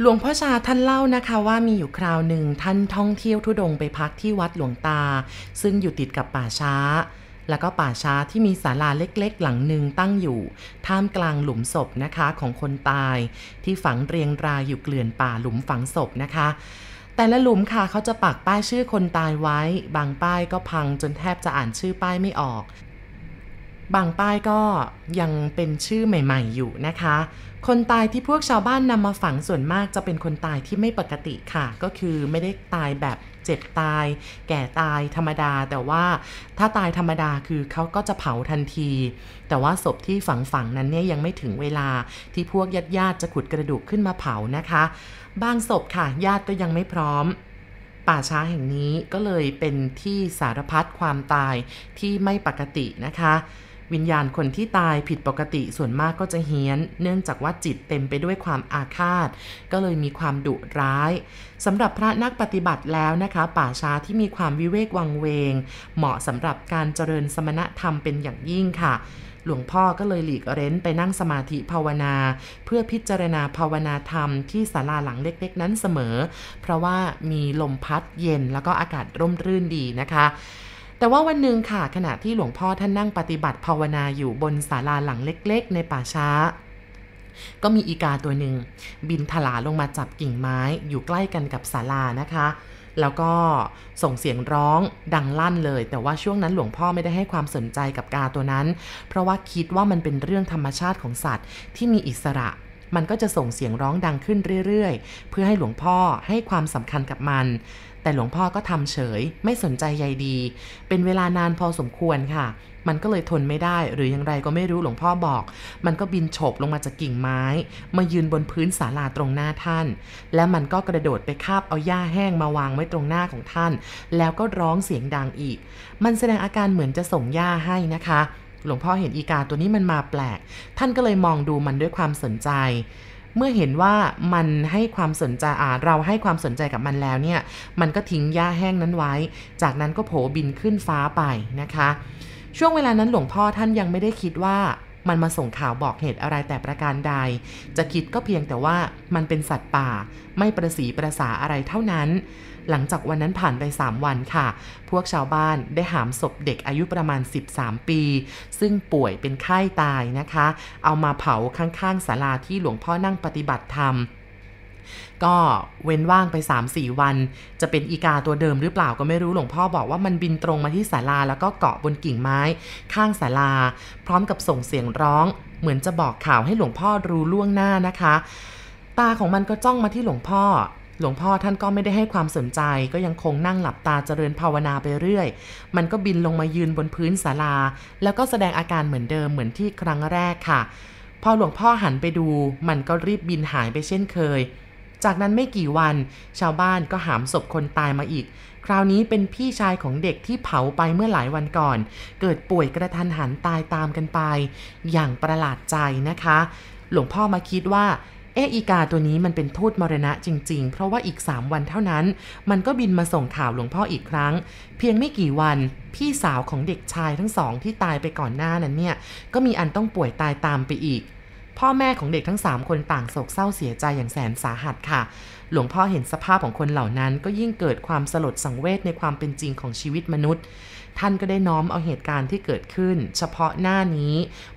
หลวงพ่อชาท่านเล่านะคะว่ามีอยู่คราวหนึ่งท่านท่องเที่ยวทุดงไปพักที่วัดหลวงตา ซึ่งอยู่ติดกับป่าช้า แล้วก็ป่าช้าที่มีศาลาเล็กๆ หลังหนึ่งตั้งอยู่ ท่ามกลางหลุมศพนะคะของคนตาย ที่ฝังเรียงรายอยู่เกลื่อนป่าหลุมฝังศพนะคะ แต่ละหลุมค่ะเขาจะปักป้ายชื่อคนตายไว้ บางป้ายก็พังจนแทบจะอ่านชื่อป้ายไม่ออก บางป้ายก็ยังเป็นชื่อใหม่ ๆ อยู่นะคะ คนตายที่พวกชาวบ้านนำมาฝังส่วนมากจะเป็นคนตายที่ไม่ปกติค่ะ ก็คือไม่ได้ตายแบบเจ็บตาย แก่ตายธรรมดา แต่ว่าถ้าตายธรรมดาคือเขาก็จะเผาทันที แต่ว่าศพที่ฝังฝังนั้นเนี่ยยังไม่ถึงเวลาที่พวกญาติญาติจะขุดกระดูกขึ้นมาเผานะคะ บางศพค่ะญาติก็ยังไม่พร้อมป่าช้าแห่งนี้ก็เลยเป็นที่สารพัดความตายที่ไม่ปกตินะคะ วิญญาณคนที่ตายผิดปกติส่วนมากก็จะเฮี้ยน เนื่องจากว่าจิตเต็มไปด้วยความอาฆาต ก็เลยมีความดุร้ายสำหรับพระนักปฏิบัติแล้วนะคะ ป่าช้าที่มีความวิเวกวังเวง เหมาะสำหรับการเจริญสมณธรรมเป็นอย่างยิ่งค่ะหลวงพ่อก็เลยหลีกเร้นไปนั่งสมาธิภาวนา เพื่อพิจารณาภาวนาธรรมที่ศาลาหลังเล็กๆ นั้นเสมอ เพราะว่ามีลมพัดเย็นแล้วก็อากาศร่มรื่นดีนะคะ แต่ว่าวันหนึ่งค่ะขณะที่หลวงพ่อท่านนั่งปฏิบัติภาวนาอยู่บนศาลาหลังเล็กๆ ในป่าช้า ก็มีอีกาตัวหนึ่งบินถลาลงมาจับกิ่งไม้อยู่ใกล้กันกับศาลานะคะ แล้วก็ส่งเสียงร้องดังลั่นเลย แต่ว่าช่วงนั้นหลวงพ่อไม่ได้ให้ความสนใจกับกาตัวนั้น เพราะว่าคิดว่ามันเป็นเรื่องธรรมชาติของสัตว์ ที่มีอิสระมันก็จะส่งเสียงร้องดังขึ้นเรื่อย ๆ เพื่อให้หลวงพ่อให้ความสำคัญกับมัน แต่หลวงพ่อก็ทำเฉย ไม่สนใจใยดี เป็นเวลานานพอสมควรค่ะ มันก็เลยทนไม่ได้หรืออย่างไรก็ไม่รู้หลวงพ่อบอก มันก็บินโฉบลงมาจากกิ่งไม้ มายืนบนพื้นศาลาตรงหน้าท่าน และมันก็กระโดดไปคาบเอาหญ้าแห้งมาวางไว้ตรงหน้าของท่าน แล้วก็ร้องเสียงดังอีก มันแสดงอาการเหมือนจะส่งหญ้าให้นะคะ หลวงพ่อเห็นอีกาตัวนี้มันมาแปลก ท่านก็เลยมองดูมันด้วยความสนใจ เมื่อเห็นว่ามันให้ความสนใจเราให้ความสนใจกับมันแล้วเนี่ย มันก็ทิ้งหญ้าแห้งนั้นไว้ จากนั้นก็โผบินขึ้นฟ้าไปนะคะ ช่วงเวลานั้นหลวงพ่อท่านยังไม่ได้คิดว่า มันมาส่งข่าวบอกเหตุอะไรแต่ประการใด จะคิดก็เพียงแต่ว่ามันเป็นสัตว์ป่า ไม่ประสีประสาอะไรเท่านั้น หลังจากวันนั้นผ่านไป 3 วันค่ะ พวกชาวบ้านได้หามศพเด็กอายุประมาณ 13 ปี ซึ่งป่วยเป็นไข้ตายนะคะ เอามาเผาข้างๆศาลาที่หลวงพ่อนั่งปฏิบัติธรรม ก็เว้นว่างไป 3-4 วัน จะเป็นอีกาตัวเดิมหรือเปล่าก็ไม่รู้หลวงพ่อบอกว่ามันบินตรงมาที่ศาลาแล้วก็เกาะบนกิ่งไม้ข้างศาลา พร้อมกับส่งเสียงร้อง เหมือนจะบอกข่าวให้หลวงพ่อรู้ล่วงหน้านะคะ ตาของมันก็จ้องมาที่หลวงพ่อ หลวงพ่อท่านก็ไม่ได้ให้ความสนใจ ก็ยังคงนั่งหลับตาเจริญภาวนาไปเรื่อย มันก็บินลงมายืนบนพื้นศาลา แล้วก็แสดงอาการเหมือนเดิมเหมือนที่ครั้งแรกค่ะ พอหลวงพ่อหันไปดู มันก็รีบบินหายไปเช่นเคย จากนั้นไม่กี่วัน ชาวบ้านก็หามศพคนตายมาอีก คราวนี้เป็นพี่ชายของเด็กที่เผาไปเมื่อหลายวันก่อน เกิดป่วยกระทันหันตายตามกันไป อย่างประหลาดใจนะคะ หลวงพ่อมาคิดว่าเออีกาตัวนี้มันเป็นทูตมรณะจริง ๆ เพราะว่าอีก 3 วันเท่านั้น มันก็บินมาส่งข่าวหลวงพ่ออีกครั้ง เพียงไม่กี่วัน พี่สาวของเด็กชายทั้งสองที่ตายไปก่อนหน้านั้นเนี่ย ก็มีอันต้องป่วยตายตามไปอีก พ่อแม่ของเด็กทั้ง 3 คนต่างโศกเศร้าเสียใจอย่างแสนสาหัสค่ะ หลวงพ่อเห็นสภาพของคนเหล่านั้น ก็ยิ่งเกิดความสลดสังเวชในความเป็นจริงของชีวิตมนุษย์ ท่านก็ได้น้อมเอาเหตุการณ์ที่เกิดขึ้น เฉพาะหน้านี้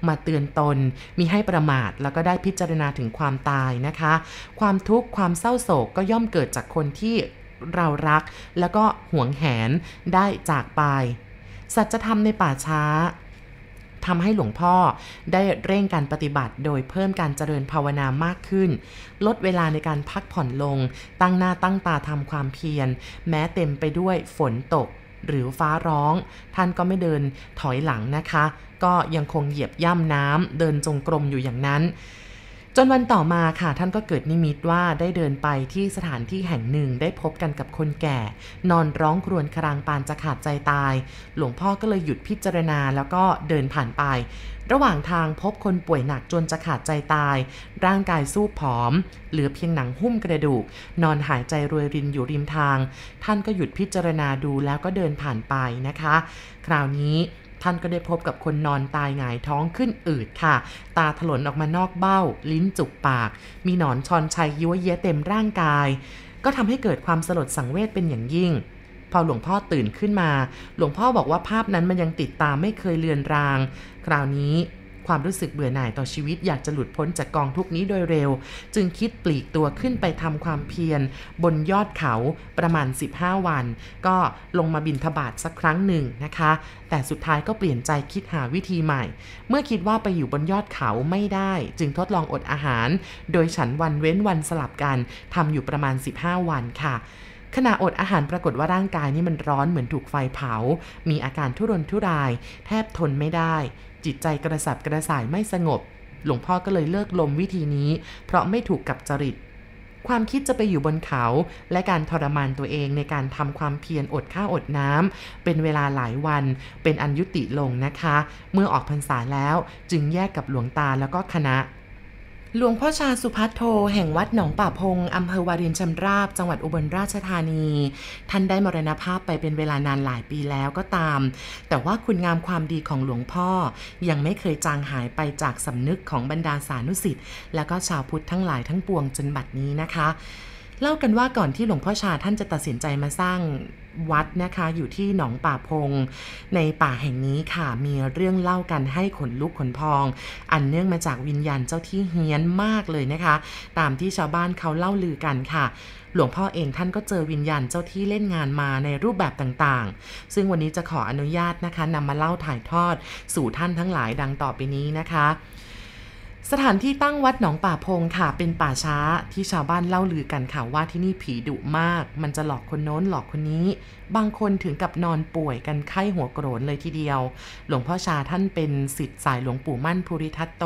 มาเตือนตน มีให้ประมาทแล้วก็ได้พิจารณาถึงความตายนะคะ ความทุกข์ความเศร้าโศกก็ย่อมเกิดจากคนที่เรารัก แล้วก็หวงแหนได้จากไป สัจธรรมในป่าช้า ทำให้หลวงพ่อได้เร่งการปฏิบัติ โดยเพิ่มการเจริญภาวนามากขึ้น ลดเวลาในการพักผ่อนลง ตั้งหน้าตั้งตาทำความเพียร แม้เต็มไปด้วยฝนตกหรือฟ้าร้อง ท่านก็ไม่เดินถอยหลังนะคะ ก็ยังคงเหยียบย่ำน้ำเดินจงกรมอยู่อย่างนั้น จนวันต่อมาค่ะท่านก็เกิดนิมิตว่าได้เดินไปที่สถานที่แห่งหนึ่งได้พบกันกับคนแก่ นอนร้องครวญครางปานจะขาดใจตาย หลวงพ่อก็เลยหยุดพิจารณาแล้วก็เดินผ่านไป ระหว่างทางพบคนป่วยหนักจนจะขาดใจตาย ร่างกายสู้ผอม เหลือเพียงหนังหุ้มกระดูก นอนหายใจรวยรินอยู่ริมทาง ท่านก็หยุดพิจารณาดูแล้วก็เดินผ่านไปนะคะ คราวนี้ ท่านก็ได้พบกับคนนอนตายหงายท้องขึ้นอืดค่ะ ตาถลนออกมานอกเบ้า ลิ้นจุกปาก มีหนอนชอนชัยยั่วเยะเต็มร่างกาย ก็ทำให้เกิดความสลดสังเวชเป็นอย่างยิ่ง พอหลวงพ่อตื่นขึ้นมา หลวงพ่อบอกว่าภาพนั้นมันยังติดตามไม่เคยเลือนราง คราวนี้ ความรู้สึกเบื่อหน่ายต่อชีวิตอยากจะหลุดพ้นจากกองทุกนี้โดยเร็ว จึงคิดปลีกตัวขึ้นไปทำความเพียร บนยอดเขาประมาณ 15 วัน ก็ลงมาบินทบาทสักครั้งหนึ่งนะคะ แต่สุดท้ายก็เปลี่ยนใจคิดหาวิธีใหม่ เมื่อคิดว่าไปอยู่บนยอดเขาไม่ได้ จึงทดลองอดอาหาร โดยฉันวันเว้นวันสลับกันทำอยู่ประมาณ 15 วันค่ะ ขณะอดอาหารปรากฏว่าร่างกายนี่มันร้อนเหมือนถูกไฟเผา มีอาการทุรนทุราย แทบทนไม่ได้ จิตใจกระสับกระส่ายไม่สงบ หลวงพ่อก็เลยเลิกลมวิธีนี้ เพราะไม่ถูกกับจริต ความคิดจะไปอยู่บนเขา และการทรมานตัวเองในการทำความเพียรอดข้าวอดน้ำเป็นเวลาหลายวัน เป็นอันยุติลงนะคะ เมื่อออกพรรษาแล้วจึงแยกกับหลวงตาแล้วก็คณะ หลวงพ่อชาสุพัทโท แห่งวัดหนองป่าพงอำเภอวารินชำราบ จังหวัดอุบลราชธานี ท่านได้มรณภาพไปเป็นเวลานานหลายปีแล้วก็ตาม แต่ว่าคุณงามความดีของหลวงพ่อ ยังไม่เคยจางหายไปจากสำนึกของบรรดาสานุสิทธิ์และก็ชาวพุทธทั้งหลายทั้งปวงจนบัดนี้นะคะ เล่ากันว่าก่อนที่หลวงพ่อชาท่านจะตัดสินใจมาสร้าง วัดนะคะอยู่ที่หนองป่าพง ในป่าแห่งนี้ค่ะมีเรื่องเล่ากันให้ขนลุกขนพอง อันเนื่องมาจากวิญญาณเจ้าที่เฮี้ยนมากเลยนะคะ ตามที่ชาวบ้านเขาเล่าลือกันค่ะหลวงพ่อเองท่านก็เจอวิญญาณเจ้าที่เล่นงานมาในรูปแบบต่างๆ ซึ่งวันนี้จะขออนุญาตนะคะนำมาเล่าถ่ายทอดสู่ท่านทั้งหลายดังต่อไปนี้นะคะ สถานที่ตั้งวัดหนองป่าพงค่ะ เป็นป่าช้าที่ชาวบ้านเล่าลือกันค่ะว่าที่นี่ผีดุมาก มันจะหลอกคนโน้นหลอกคนนี้ บางคนถึงกับนอนป่วยกันไข้หัวโกรนเลยทีเดียว หลวงพ่อชาท่านเป็นสิทธิ์สายหลวงปู่มั่นภูริทัตโต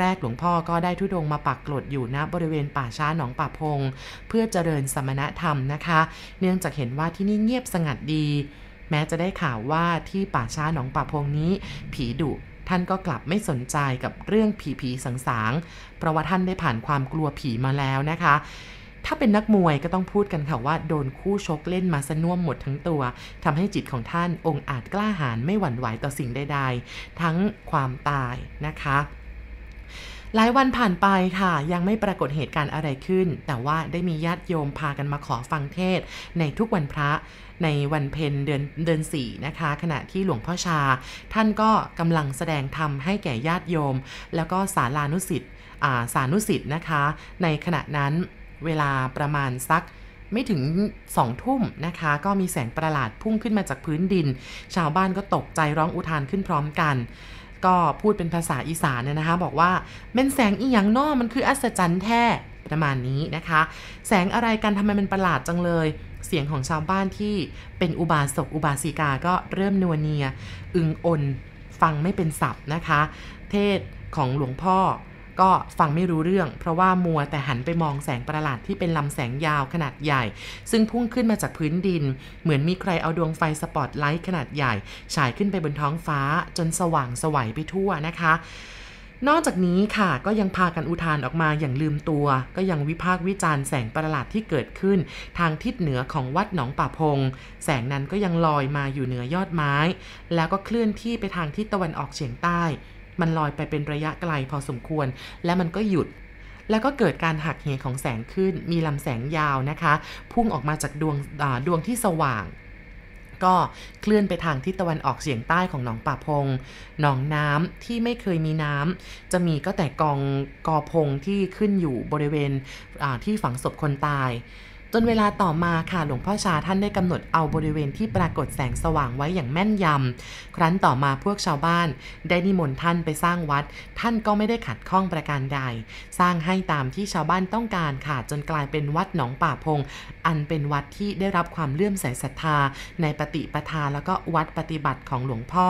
แรก ๆ หลวงพ่อก็ได้ทุดงมาปักกลดอยู่ณบริเวณป่าช้าหนองป่าพง เพื่อเจริญสมณธรรมนะคะ เนื่องจากเห็นว่าที่นี่เงียบสงัดดี แม้จะได้ข่าวว่าที่ป่าช้าหนองป่าพงนี้ ผีดุ ท่านก็กลับไม่สนใจกับเรื่องผีผีสังสางเพราะว่าท่านได้ผ่านความกลัวผีมาแล้วนะคะ ถ้าเป็นนักมวยก็ต้องพูดกันค่ะว่าโดนคู่ชกเล่นมาสน่วมหมดทั้งตัวทำให้จิตของท่านองค์อาจกล้าหาญไม่หวั่นไหวต่อสิ่งใดๆ ทั้งความตายนะคะ หลายวันผ่านไปค่ะ ยังไม่ปรากฏเหตุการณ์อะไรขึ้น แต่ว่าได้มีญาติโยมพากันมาขอฟังเทศ ในทุกวันพระในวันเพ็ญเดือนเดือนสี่นะคะ ขณะที่หลวงพ่อชา ท่านก็กำลังแสดงธรรมให้แก่ญาติโยม แล้วก็สารานุสิทธิ์สานุสิทธิ์นะคะ ในขณะนั้นเวลาประมาณสักไม่ถึงสองทุ่มนะคะ ก็มีแสงประหลาดพุ่งขึ้นมาจากพื้นดิน ชาวบ้านก็ตกใจร้องอุทานขึ้นพร้อมกัน ก็พูดเป็นภาษาอีสานเนี่ยนะคะ บอกว่าเป็นแสงอีหยังนอมันคืออัศจรรย์แท้ประมาณนี้นะคะ แสงอะไรกันทำไมมันประหลาดจังเลย เสียงของชาวบ้านที่เป็นอุบาสกอุบาสิกาก็เริ่มนัวเนีย อึงอนฟังไม่เป็นศัพท์นะคะ เทศของหลวงพ่อ ก็ฟังไม่รู้เรื่อง เพราะว่ามัวแต่หันไปมองแสงประหลาดที่เป็นลำแสงยาวขนาดใหญ่ ซึ่งพุ่งขึ้นมาจากพื้นดิน เหมือนมีใครเอาดวงไฟสปอตไลท์ขนาดใหญ่ ฉายขึ้นไปบนท้องฟ้าจนสว่างสวัยไปทั่วนะคะนอกจากนี้ค่ะก็ยังพากันอุทานออกมาอย่างลืมตัว ก็ยังวิพากษ์วิจารณ์แสงประหลาดที่เกิดขึ้น ทางทิศเหนือของวัดหนองป่าพง แสงนั้นก็ยังลอยมาอยู่เหนือยอดไม้ แล้วก็เคลื่อนที่ไปทางทิศตะวันออกเฉียงใต้ มันลอยไปเป็นระยะไกลพอสมควร และมันก็หยุด แล้วก็เกิดการหักเหของแสงขึ้น มีลำแสงยาวนะคะ พุ่งออกมาจากดวงดวงที่สว่างก็เคลื่อนไปทางทิศตะวันออกเฉียงใต้ของหนองป่าพง หนองน้ำที่ไม่เคยมีน้ำจะมีก็แต่กองกอพงที่ขึ้นอยู่บริเวณที่ฝังศพคนตาย จนเวลาต่อมาค่ะหลวงพ่อชาท่านได้กำหนดเอาบริเวณที่ปรากฏแสงสว่างไว้อย่างแม่นยำ ครั้นต่อมาพวกชาวบ้าน ได้นิมนต์ท่านไปสร้างวัด ท่านก็ไม่ได้ขัดข้องประการใด สร้างให้ตามที่ชาวบ้านต้องการค่ะ จนกลายเป็นวัดหนองป่าพง อันเป็นวัดที่ได้รับความเลื่อมใสศรัทธา ในปฏิปทาแล้วก็วัดปฏิบัติของหลวงพ่อ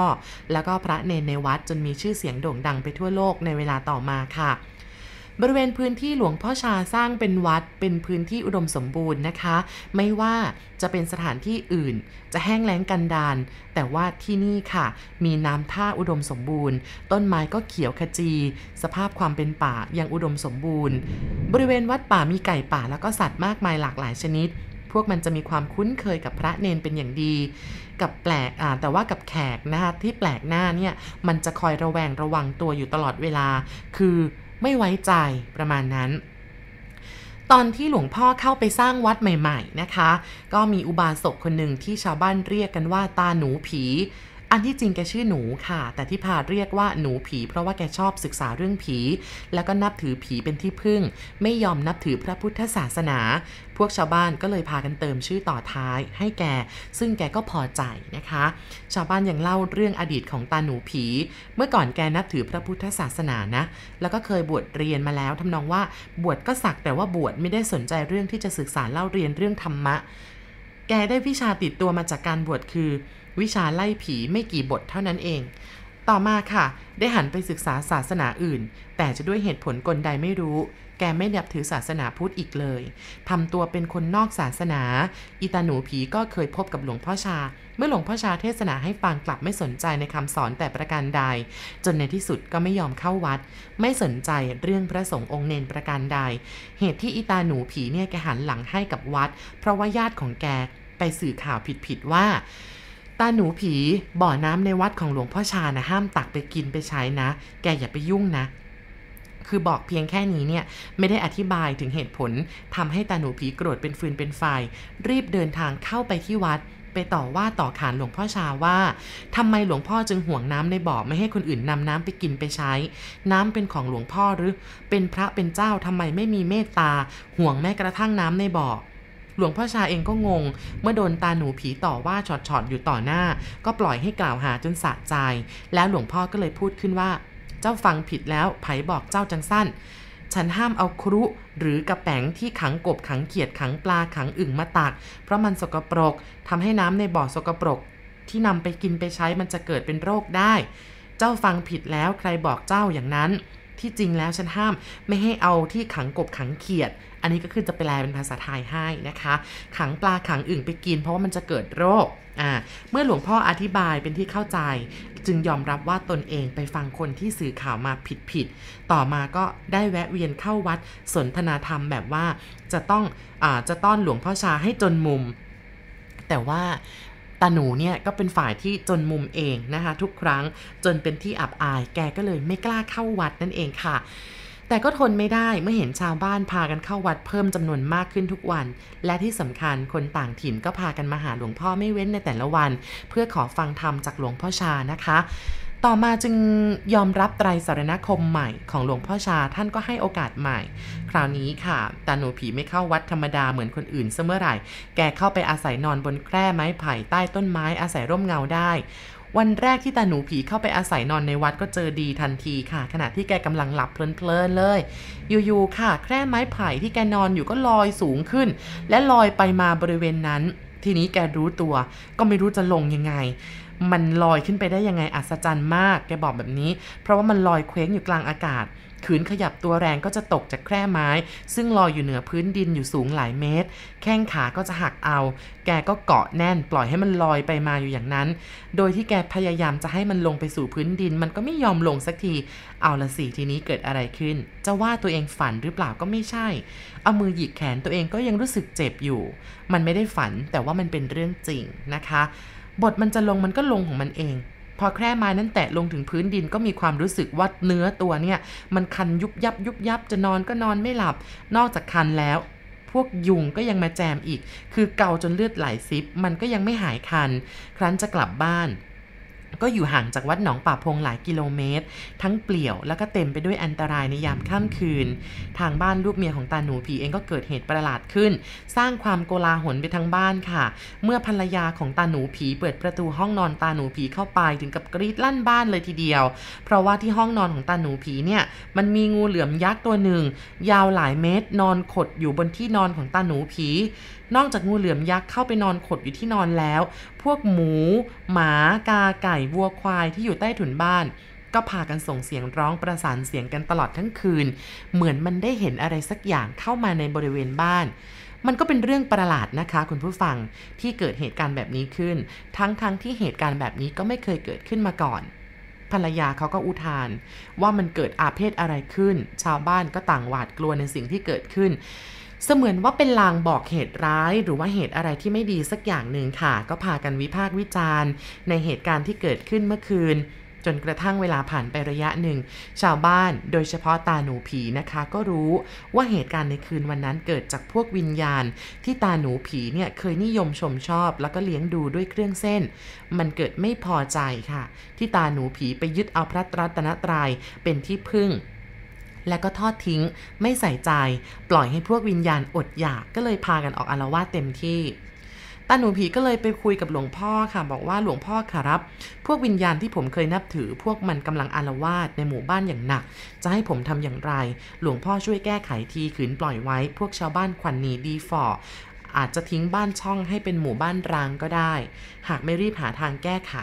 แล้วก็พระเนรในวัดจนมีชื่อเสียงโด่งดังไปทั่วโลกในเวลาต่อมาค่ะ บริเวณพื้นที่หลวงพ่อชาสร้างเป็นวัดเป็นพื้นที่อุดมสมบูรณ์นะคะ ไม่ว่าจะเป็นสถานที่อื่น จะแห้งแล้งกันดาน แต่ว่าที่นี่ค่ะ มีน้ำท่าอุดมสมบูรณ์ ต้นไม้ก็เขียวขจี สภาพความเป็นป่ายังอุดมสมบูรณ์ บริเวณวัดป่ามีไก่ป่าแล้วก็สัตว์มากมายหลากหลายชนิด พวกมันจะมีความคุ้นเคยกับพระเนนเป็นอย่างดีกับแปลกแต่ว่ากับแขกนะคะที่แปลกหน้าเนี่ยมันจะคอยระแวงระวังตัวอยู่ตลอดเวลา คือ ไม่ไว้ใจประมาณนั้น ตอนที่หลวงพ่อเข้าไปสร้างวัดใหม่ ๆ นะคะ ก็มีอุบาสกคนหนึ่งที่ชาวบ้านเรียกกันว่าตาหนูผี อันที่จริงแกชื่อหนูค่ะ แต่ที่พาเรียกว่าหนูผี เพราะว่าแกชอบศึกษาเรื่องผี แล้วก็นับถือผีเป็นที่พึ่ง ไม่ยอมนับถือพระพุทธศาสนา พวกชาวบ้านก็เลยพากันเติมชื่อต่อท้ายให้แก ซึ่งแกก็พอใจนะคะ ชาวบ้านยังเล่าเรื่องอดีตของตาหนูผี เมื่อก่อนแกนับถือพระพุทธศาสนานะ แล้วก็เคยบวชเรียนมาแล้วทำนองว่าบวชก็สักแต่ว่าบวชไม่ได้สนใจเรื่องที่จะศึกษาเล่าเรียนเรื่องธรรมะ แกได้วิชาติดตัวมาจากการบวชคือ วิชาไล่ผีไม่กี่บทเท่านั้นเอง ต่อมาค่ะ ได้หันไปศึกษาศาสนาอื่น แต่จะด้วยเหตุผลกลใดไม่รู้ แกไม่นับถือศาสนาพุทธอีกเลยทำตัวเป็นคนนอกศาสนา อีตาหนูผีก็เคยพบกับหลวงพ่อชา เมื่อหลวงพ่อชาเทศนาให้ฟังกลับไม่สนใจในคำสอนแต่ประการใด จนในที่สุดก็ไม่ยอมเข้าวัด ไม่สนใจเรื่องพระสงฆ์องค์เนนประการใด เหตุที่อีตาหนูผีเนี่ยแกหันหลังให้กับวัด เพราะว่าญาติของแกไปสื่อข่าวผิดๆว่า ตาหนูผีบ่อน้ำในวัดของหลวงพ่อชานะห้ามตักไปกินไปใช้นะ แกอย่าไปยุ่งนะ คือบอกเพียงแค่นี้เนี่ย ไม่ได้อธิบายถึงเหตุผลทำให้ตาหนูผีโกรธเป็นฟืนเป็นไฟรีบเดินทางเข้าไปที่วัดไปต่อว่าต่อขานหลวงพ่อชาว่าทำไมหลวงพ่อจึงห่วงน้ำในบ่อไม่ให้คนอื่นนำน้ำไปกินไปใช้ น้ำเป็นของหลวงพ่อหรือ เป็นพระเป็นเจ้าทำไมไม่มีเมตตาห่วงแม้กระทั่งน้ำในบ่อ หลวงพ่อชาเองก็งง เมื่อโดนตาหนูผีต่อว่าช็อตๆอยู่ต่อหน้า ก็ปล่อยให้กล่าวหาจนสะใจ แล้วหลวงพ่อก็เลยพูดขึ้นว่า เจ้าฟังผิดแล้วไผบอกเจ้าจังสั้น ฉันห้ามเอาครุหรือกระแป๋งที่ขังกบขังเขียดขังปลาขังอึ่งมาตัก เพราะมันสกปรกทำให้น้ำในบ่อสกปรก ที่นำไปกินไปใช้มันจะเกิดเป็นโรคได้ เจ้าฟังผิดแล้วใครบอกเจ้าอย่างนั้นที่จริงแล้วฉันห้ามไม่ให้เอาที่ขังกบขังเขียด อันนี้ก็คือจะแปลเป็นภาษาไทยให้นะคะ ขังปลาขังอึ่งไปกิน เพราะว่ามันจะเกิดโรคอ่าเมื่อหลวงพ่ออธิบายเป็นที่เข้าใจ จึงยอมรับว่าตนเองไปฟังคนที่สื่อข่าวมาผิดๆต่อมาก็ได้แวะเวียนเข้าวัดสนทนาธรรมแบบว่าจะต้องอ่าจะต้อนหลวงพ่อชาให้จนมุม แต่ว่าตาหนูเนี่ยก็เป็นฝ่ายที่จนมุมเองนะคะ ทุกครั้งจนเป็นที่อับอายแกก็เลยไม่กล้าเข้าวัดนั่นเองค่ะ แต่ก็ทนไม่ได้เมื่อเห็นชาวบ้านพากันเข้าวัดเพิ่มจำนวนมากขึ้นทุกวัน และที่สำคัญคนต่างถิ่นก็พากันมาหาหลวงพ่อไม่เว้นในแต่ละวัน เพื่อขอฟังธรรมจากหลวงพ่อชานะคะต่อมาจึงยอมรับไตรสารณคมใหม่ของหลวงพ่อชาท่านก็ให้โอกาสใหม่ คราวนี้ค่ะตาหนูผีไม่เข้าวัดธรรมดาเหมือนคนอื่นเสมอไหร่ แกเข้าไปอาศัยนอนบนแคร่ไม้ไผ่ใต้ต้นไม้อาศัยร่มเงาได้ วันแรกที่ตาหนูผีเข้าไปอาศัยนอนในวัดก็เจอดีทันทีค่ะ ขณะที่แกกำลังหลับเพลินๆเลย อยู่ๆค่ะ แคร่ไม้ไผ่ที่แกนอนอยู่ก็ลอยสูงขึ้น และลอยไปมาบริเวณนั้น ทีนี้แกรู้ตัว ก็ไม่รู้จะลงยังไง มันลอยขึ้นไปได้ยังไงอัศจรรย์มาก แกบอกแบบนี้ เพราะว่ามันลอยเคว้งอยู่กลางอากาศ ขืนขยับตัวแรงก็จะตกจากแคร่ไม้ ซึ่งลอยอยู่เหนือพื้นดินอยู่สูงหลายเมตร แข้งขาก็จะหักเอา แกก็เกาะแน่น ปล่อยให้มันลอยไปมาอยู่อย่างนั้น โดยที่แกพยายามจะให้มันลงไปสู่พื้นดิน มันก็ไม่ยอมลงสักที เอาละสิทีนี้เกิดอะไรขึ้น จะว่าตัวเองฝันหรือเปล่าก็ไม่ใช่ เอามือหยิกแขนตัวเองก็ยังรู้สึกเจ็บอยู่ มันไม่ได้ฝันแต่ว่ามันเป็นเรื่องจริงนะคะ บทมันจะลงมันก็ลงของมันเอง พอแคร่ไม้นั้นแตะลงถึงพื้นดินก็มีความรู้สึกว่าเนื้อตัวเนี่ยมันคันยุบยับยุบยับจะนอนก็นอนไม่หลับ นอกจากคันแล้วพวกยุงก็ยังมาแจมอีก คือเกาจนเลือดไหลซิบ มันก็ยังไม่หายคัน ครั้นจะกลับบ้าน ก็อยู่ห่างจากวัดหนองป่าพงหลายกิโลเมตร ทั้งเปลี่ยวแล้วก็เต็มไปด้วยอันตรายในยามค่ำคืน ทางบ้านลูกเมียของตาหนูผีเองก็เกิดเหตุประหลาดขึ้น สร้างความโกลาหลไปทั้งบ้านค่ะ เมื่อภรรยาของตาหนูผีเปิดประตูห้องนอนตาหนูผีเข้าไปถึงกับกรีดลั่นบ้านเลยทีเดียว เพราะว่าที่ห้องนอนของตาหนูผีเนี่ยมันมีงูเหลือมยักษ์ตัวหนึ่งยาวหลายเมตรนอนขดอยู่บนที่นอนของตาหนูผี นอกจากงูเหลือมยักษ์เข้าไปนอนขดอยู่ที่นอนแล้ว พวกหมู หมา กา ไก่ วัวควายที่อยู่ใต้ถุนบ้าน ก็พากันส่งเสียงร้องประสานเสียงกันตลอดทั้งคืน เหมือนมันได้เห็นอะไรสักอย่างเข้ามาในบริเวณบ้านมันก็เป็นเรื่องประหลาดนะคะคุณผู้ฟังที่เกิดเหตุการณ์แบบนี้ขึ้น ทั้งๆทที่เหตุการณ์แบบนี้ก็ไม่เคยเกิดขึ้นมาก่อน ภรรยาเขาก็อุทาน ว่ามันเกิดอาเพศอะไรขึ้น ชาวบ้านก็ต่างหวาดกลัวในสิ่งที่เกิดขึ้น เสมือนว่าเป็นลางบอกเหตุร้าย หรือว่าเหตุอะไรที่ไม่ดีสักอย่างหนึ่งค่ะ ก็พากันวิพากษ์วิจารณ์ ในเหตุการณ์ที่เกิดขึ้นเมื่อคืน จนกระทั่งเวลาผ่านไประยะหนึ่ง ชาวบ้านโดยเฉพาะตาหนูผีนะคะ ก็รู้ว่าเหตุการณ์ในคืนวันนั้นเกิดจากพวกวิญญาณ ที่ตาหนูผีเนี่ยเคยนิยมชมชอบ แล้วก็เลี้ยงดูด้วยเครื่องเส้น มันเกิดไม่พอใจค่ะ ที่ตาหนูผีไปยึดเอาพระตรัตนตรัยเป็นที่พึ่ง และก็ทอดทิ้ง ไม่ใส่ใจ ปล่อยให้พวกวิญญาณอดอยากก็เลยพากันออกอารวาสเต็มที่ตาหนูผีก็เลยไปคุยกับหลวงพ่อค่ะ บอกว่าหลวงพ่อครับ พวกวิญญาณที่ผมเคยนับถือ พวกมันกำลังอารวาสในหมู่บ้านอย่างหนัก จะให้ผมทำอย่างไร หลวงพ่อช่วยแก้ไขทีขืนปล่อยไว้ พวกชาวบ้านควันหนีดีฟออาจจะทิ้งบ้านช่องให้เป็นหมู่บ้านร้างก็ได้ หากไม่รีบหาทางแก้ไข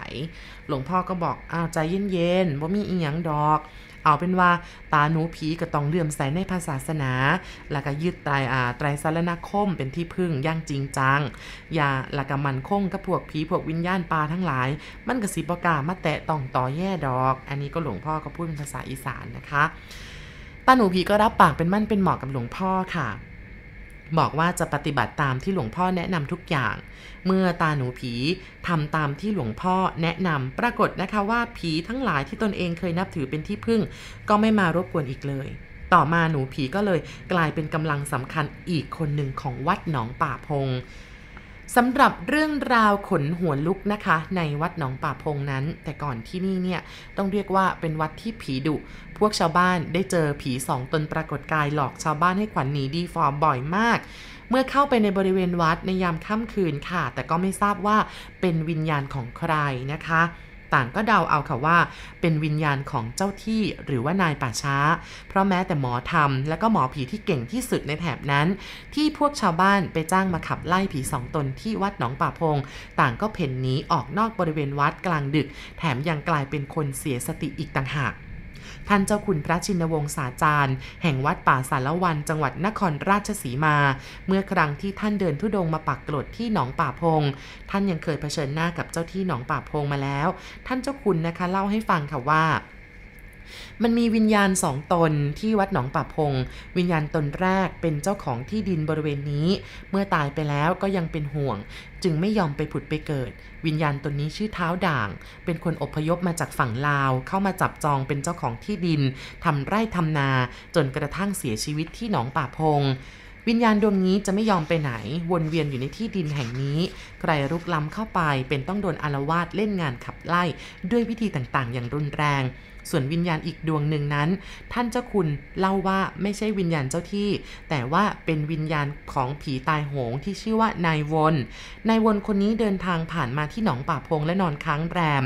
หลวงพ่อก็บอกอ้าวใจเย็นๆว่ามีอีหยังดอก เอาเป็นว่าตาหนูผีก็ต้องเลื่อมใสในพระศาสนา แล้วก็ยึดไตรอาไตรสารณคมเป็นที่พึ่งอย่างจริงจัง อย่าแล้วก็มันคงกับพวกผีพวกวิญญาณปลาทั้งหลาย มันก็สิบกามาแตะต้องต่อแย่ดอก อันนี้ก็หลวงพ่อก็พูดเป็นภาษาอีสานนะคะตาหนูผีก็รับปากเป็นมั่นเป็นเหมาะกับหลวงพ่อค่ะ บอกว่าจะปฏิบัติตามที่หลวงพ่อแนะนำทุกอย่าง เมื่อตาหนูผีทำตามที่หลวงพ่อแนะนำปรากฏนะคะว่าผีทั้งหลายที่ตนเองเคยนับถือเป็นที่พึ่ง ก็ไม่มารบกวนอีกเลย ต่อมาหนูผีก็เลยกลายเป็นกำลังสำคัญอีกคนหนึ่งของวัดหนองป่าพง สำหรับเรื่องราวขนหัวลุกนะคะ ในวัดหนองป่าพงนั้น แต่ก่อนที่นี่เนี่ยต้องเรียกว่าเป็นวัดที่ผีดุ พวกชาวบ้านได้เจอผีสองตนปรากฏกายหลอกชาวบ้านให้ขวัญหนีดีฟอร์บ่อยมาก เมื่อเข้าไปในบริเวณวัดในยามค่ำคืนค่ะ แต่ก็ไม่ทราบว่าเป็นวิญญาณของใครนะคะ ต่างก็เดาเอาค่ะว่า เป็นวิญญาณของเจ้าที่หรือว่านายป่าช้า เพราะแม้แต่หมอธรรมและก็หมอผีที่เก่งที่สุดในแถบนั้น ที่พวกชาวบ้านไปจ้างมาขับไล่ผีสองตนที่วัดหนองป่าพง ต่างก็เพ่นหนีออกนอกบริเวณวัดกลางดึก แถมยังกลายเป็นคนเสียสติอีกต่างหาก ท่านเจ้าคุณพระชินวงศาจารย์ แห่งวัดป่าสารวัน จังหวัดนครราชสีมา เมื่อครั้งที่ท่านเดินทุดงมาปักกรดที่หนองป่าพง ท่านยังเคยเผชิญหน้ากับเจ้าที่หนองป่าพงมาแล้ว ท่านเจ้าคุณนะคะเล่าให้ฟังค่ะว่า มันมีวิญญาณสองตนที่วัดหนองป่าพง วิญญาณตนแรกเป็นเจ้าของที่ดินบริเวณนี้ เมื่อตายไปแล้วก็ยังเป็นห่วง จึงไม่ยอมไปผุดไปเกิด วิญญาณตนนี้ชื่อเท้าด่าง เป็นคนอพยพมาจากฝั่งลาว เข้ามาจับจองเป็นเจ้าของที่ดินทำไร่ทำนา จนกระทั่งเสียชีวิตที่หนองป่าพงวิญญาณดวงนี้จะไม่ยอมไปไหน วนเวียนอยู่ในที่ดินแห่งนี้ ใครรุกล้ำเข้าไปเป็นต้องโดนอารวาสเล่นงานขับไล่ ด้วยวิธีต่างๆ อย่างรุนแรง ส่วนวิญญาณอีกดวงหนึ่งนั้น ท่านเจ้าคุณเล่าว่าไม่ใช่วิญญาณเจ้าที่ แต่ว่าเป็นวิญญาณของผีตายโหงที่ชื่อว่านายวนนายวนคนนี้เดินทางผ่านมาที่หนองป่าพงและนอนค้างแรม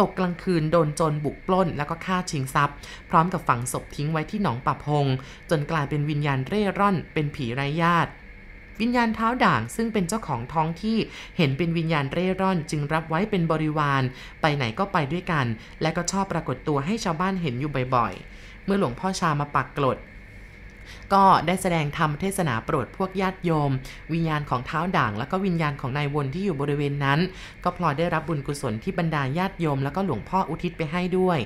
ตกกลางคืนโดนโจรบุกปล้น แล้วก็ฆ่าชิงทรัพย์ พร้อมกับฝังศพทิ้งไว้ที่หนองป่าพง จนกลายเป็นวิญญาณเร่ร่อนเป็นผีไร้ญาติ วิญญาณเท้าด่างซึ่งเป็นเจ้าของท้องที่เห็นเป็นวิญญาณเร่ร่อน จึงรับไว้เป็นบริวาร ไปไหนก็ไปด้วยกัน และก็ชอบปรากฏตัวให้ชาวบ้านเห็นอยู่บ่อยๆ เมื่อหลวงพ่อชามาปักกลดก็ได้แสดงธรรมเทศนาโปรดพวกญาติโยม วิญญาณของเท้าด่าง แล้วก็วิญญาณของนายวนที่อยู่บริเวณนั้น ก็พลอยได้รับบุญกุศลที่บรรดาญาติโยม แล้วก็หลวงพ่ออุทิศไปให้ด้วย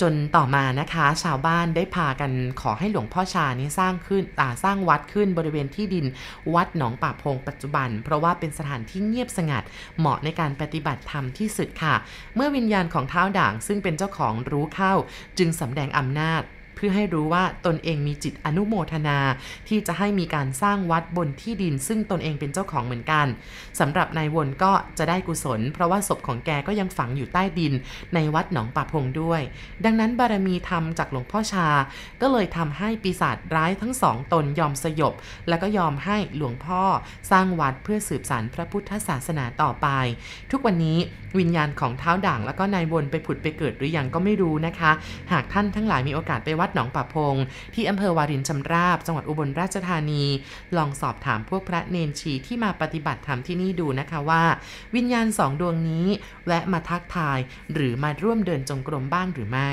จนต่อมานะคะ ชาวบ้านได้พากันขอให้หลวงพ่อชานี้สร้างขึ้นอ่าสร้างวัดขึ้นบริเวณที่ดินวัดหนองป่าพงปัจจุบัน เพราะว่าเป็นสถานที่เงียบสงัด เหมาะในการปฏิบัติธรรมที่สุดค่ะ เมื่อวิญญาณของเท้าด่างซึ่งเป็นเจ้าของรู้เข้า จึงสำแดงอำนาจ เพื่อให้รู้ว่าตนเองมีจิตอนุโมทนา ที่จะให้มีการสร้างวัดบนที่ดิน ซึ่งตนเองเป็นเจ้าของเหมือนกันสำหรับนายวนก็จะได้กุศล เพราะว่าศพของแกก็ยังฝังอยู่ใต้ดิน ในวัดหนองป่าพงด้วย ดังนั้นบารมีธรรมจากหลวงพ่อชา ก็เลยทำให้ปีศาจร้ายทั้งสองตนยอมสยบ แล้วก็ยอมให้หลวงพ่อสร้างวัดเพื่อสืบสานพระพุทธศาสนาต่อไป ทุกวันนี้วิญญาณของเท้าด่างแล้วก็นายวนไปผุดไปเกิดหรือยังก็ไม่รู้นะคะ หากท่านทั้งหลายมีโอกาสไปวัดหนองป่าพง ที่อำเภอวารินชำราบ จังหวัดอุบลราชธานี ลองสอบถามพวกพระเนนชีที่มาปฏิบัติธรรมที่นี่ดูนะคะว่า วิญญาณสองดวงนี้แวะมาทักทาย หรือมาร่วมเดินจงกรมบ้างหรือไม่